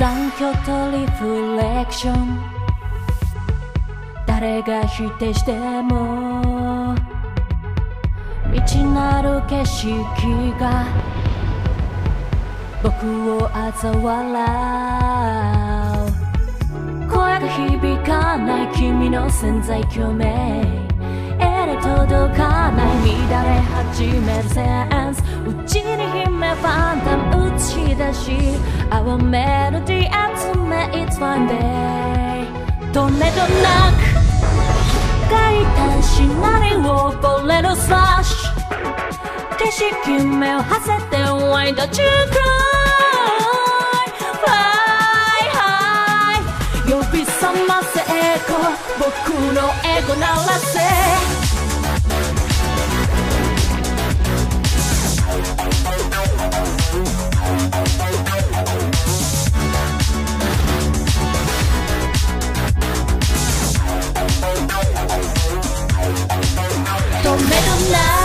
残響とリフレクション誰が否定しても未知なる景色が僕を嘲笑う。声が響かない君の潜在共鳴。絵で届かない乱れ始めるセンス。うちに秘めファンタム映し出し Our melody 集め It's one day. とめどなく書いたシナリオボレロスラッシュ。景色目を馳せて Why don't you cry Fly high 呼び覚ませエコ。僕のエゴ鳴らせ。Love.